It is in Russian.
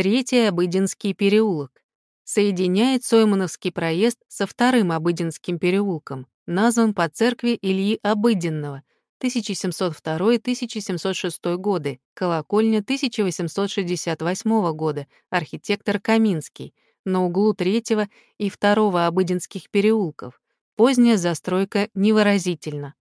Третий Обыденский переулок. Соединяет Соймановский проезд со вторым Обыденским переулком, назван по церкви Ильи Обыденного, 1702-1706 годы, колокольня 1868 года, архитектор Каминский, на углу третьего и второго Обыденских переулков. Поздняя застройка невыразительна.